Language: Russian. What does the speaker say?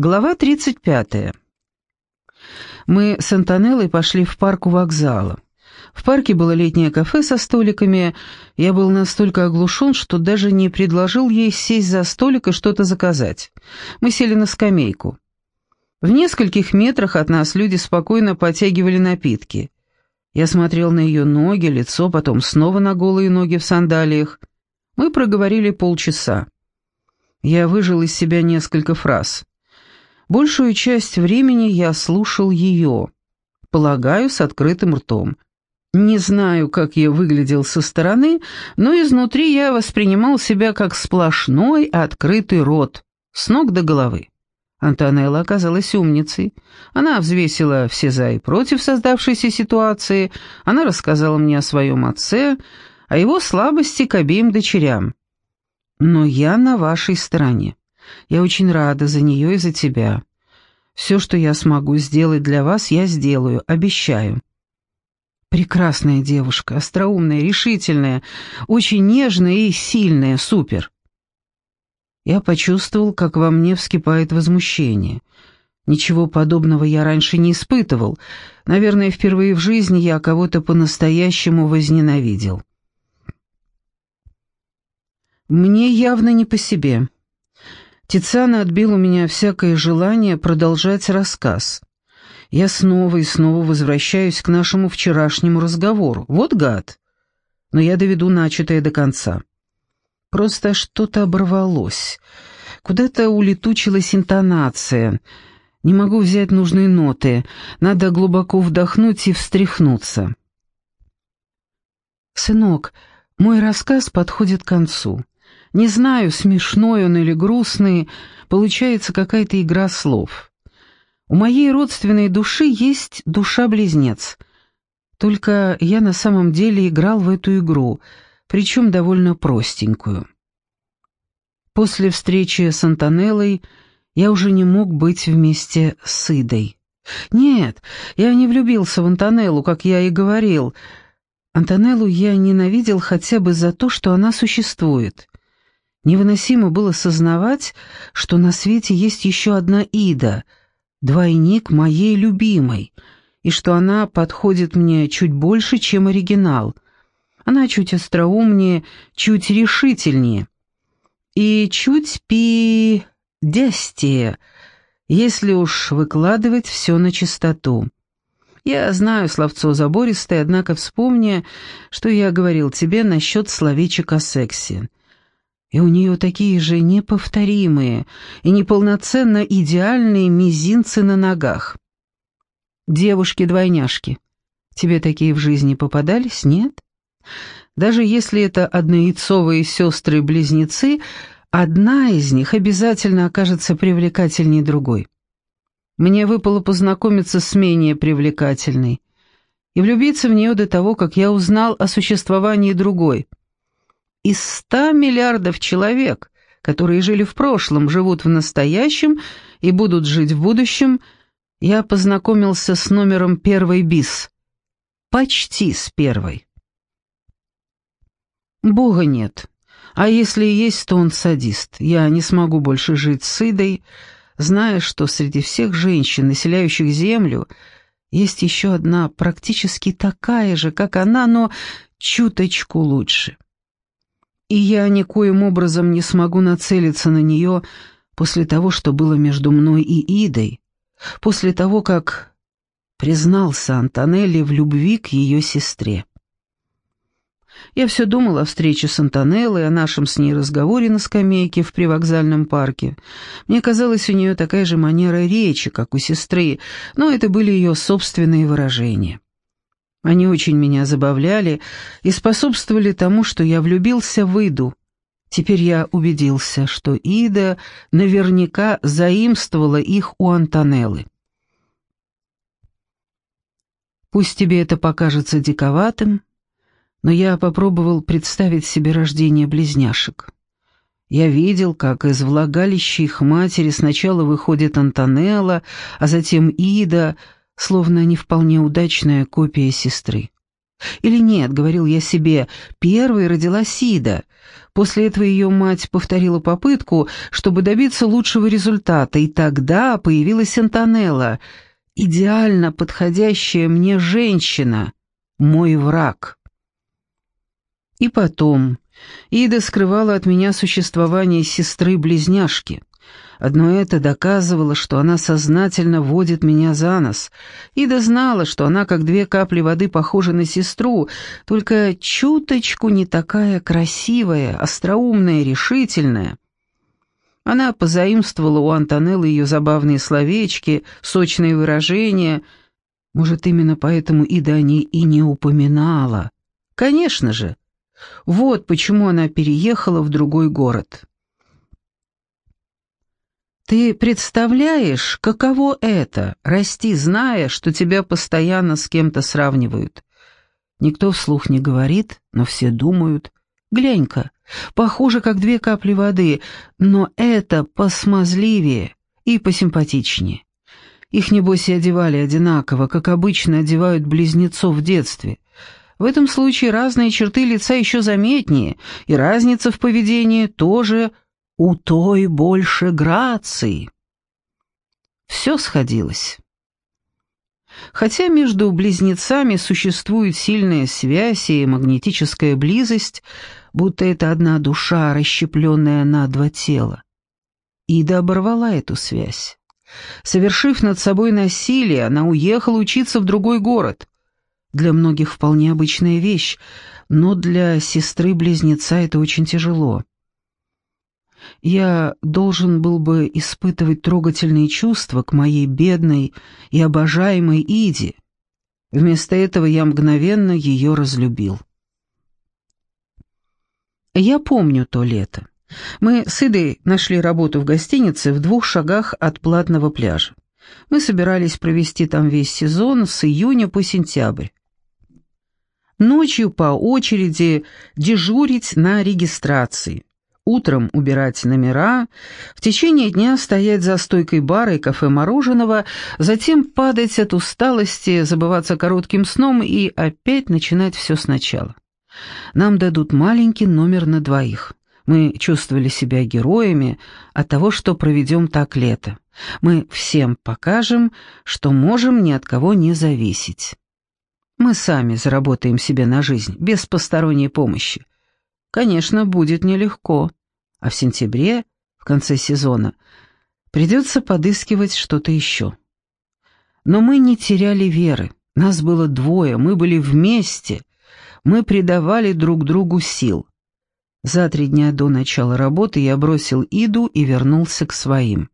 Глава 35. Мы с Антонеллой пошли в парк у вокзала. В парке было летнее кафе со столиками. Я был настолько оглушен, что даже не предложил ей сесть за столик и что-то заказать. Мы сели на скамейку. В нескольких метрах от нас люди спокойно потягивали напитки. Я смотрел на ее ноги, лицо, потом снова на голые ноги в сандалиях. Мы проговорили полчаса. Я выжил из себя несколько фраз. Большую часть времени я слушал ее, полагаю, с открытым ртом. Не знаю, как я выглядел со стороны, но изнутри я воспринимал себя как сплошной открытый рот, с ног до головы. Антонелла оказалась умницей. Она взвесила все за и против создавшейся ситуации, она рассказала мне о своем отце, о его слабости к обеим дочерям. «Но я на вашей стороне. Я очень рада за нее и за тебя. Все, что я смогу сделать для вас, я сделаю, обещаю». Прекрасная девушка, остроумная, решительная, очень нежная и сильная, супер. Я почувствовал, как во мне вскипает возмущение. Ничего подобного я раньше не испытывал. Наверное, впервые в жизни я кого-то по-настоящему возненавидел. Мне явно не по себе. Тициана отбил у меня всякое желание продолжать рассказ. Я снова и снова возвращаюсь к нашему вчерашнему разговору. Вот гад. Но я доведу начатое до конца. Просто что-то оборвалось. Куда-то улетучилась интонация. Не могу взять нужные ноты. Надо глубоко вдохнуть и встряхнуться. «Сынок, мой рассказ подходит к концу. Не знаю, смешной он или грустный, получается какая-то игра слов. У моей родственной души есть душа-близнец. Только я на самом деле играл в эту игру, причем довольно простенькую. После встречи с Антонеллой я уже не мог быть вместе с Идой. Нет, я не влюбился в Антонеллу, как я и говорил. Антонеллу я ненавидел хотя бы за то, что она существует. Невыносимо было сознавать, что на свете есть еще одна Ида, двойник моей любимой, и что она подходит мне чуть больше, чем оригинал. Она чуть остроумнее, чуть решительнее. И чуть пи-дестие, если уж выкладывать все на чистоту. Я знаю словцо забористое, однако вспомни, что я говорил тебе насчет словечек о сексе. И у нее такие же неповторимые и неполноценно идеальные мизинцы на ногах. Девушки-двойняшки. Тебе такие в жизни попадались, нет? Даже если это однояйцовые сестры-близнецы, одна из них обязательно окажется привлекательней другой. Мне выпало познакомиться с менее привлекательной и влюбиться в нее до того, как я узнал о существовании другой — из ста миллиардов человек, которые жили в прошлом, живут в настоящем и будут жить в будущем, я познакомился с номером первой БИС. Почти с первой. Бога нет. А если и есть, то он садист. Я не смогу больше жить с Идой, зная, что среди всех женщин, населяющих Землю, есть еще одна практически такая же, как она, но чуточку лучше и я никоим образом не смогу нацелиться на нее после того, что было между мной и Идой, после того, как признался Антонелли в любви к ее сестре. Я все думал о встрече с Антонеллой, о нашем с ней разговоре на скамейке в привокзальном парке. Мне казалось, у нее такая же манера речи, как у сестры, но это были ее собственные выражения. Они очень меня забавляли и способствовали тому, что я влюбился в Иду. Теперь я убедился, что Ида наверняка заимствовала их у Антонеллы. Пусть тебе это покажется диковатым, но я попробовал представить себе рождение близняшек. Я видел, как из влагалища их матери сначала выходит Антонелла, а затем Ида — словно не вполне удачная копия сестры. Или нет, говорил я себе, первой родилась Ида. После этого ее мать повторила попытку, чтобы добиться лучшего результата, и тогда появилась Антонелла, идеально подходящая мне женщина, мой враг. И потом, Ида скрывала от меня существование сестры-близняшки. Одно это доказывало, что она сознательно водит меня за нос. Ида знала, что она, как две капли воды, похожа на сестру, только чуточку не такая красивая, остроумная, решительная. Она позаимствовала у Антонеллы ее забавные словечки, сочные выражения. Может, именно поэтому Ида о ней и не упоминала. Конечно же. Вот почему она переехала в другой город. Ты представляешь, каково это — расти, зная, что тебя постоянно с кем-то сравнивают? Никто вслух не говорит, но все думают. Глянь-ка, похоже, как две капли воды, но это посмазливее и посимпатичнее. Их, небось, и одевали одинаково, как обычно одевают близнецов в детстве. В этом случае разные черты лица еще заметнее, и разница в поведении тоже у той больше грации. Все сходилось. Хотя между близнецами существует сильная связь и магнетическая близость, будто это одна душа, расщепленная на два тела. Ида оборвала эту связь. Совершив над собой насилие, она уехала учиться в другой город. Для многих вполне обычная вещь, но для сестры-близнеца это очень тяжело я должен был бы испытывать трогательные чувства к моей бедной и обожаемой Иде. Вместо этого я мгновенно ее разлюбил. Я помню то лето. Мы с Идой нашли работу в гостинице в двух шагах от платного пляжа. Мы собирались провести там весь сезон с июня по сентябрь. Ночью по очереди дежурить на регистрации утром убирать номера, в течение дня стоять за стойкой бара и кафе мороженого, затем падать от усталости, забываться коротким сном и опять начинать все сначала. Нам дадут маленький номер на двоих. Мы чувствовали себя героями от того, что проведем так лето. Мы всем покажем, что можем ни от кого не зависеть. Мы сами заработаем себе на жизнь, без посторонней помощи. Конечно, будет нелегко а в сентябре, в конце сезона, придется подыскивать что-то еще. Но мы не теряли веры, нас было двое, мы были вместе, мы придавали друг другу сил. За три дня до начала работы я бросил Иду и вернулся к своим.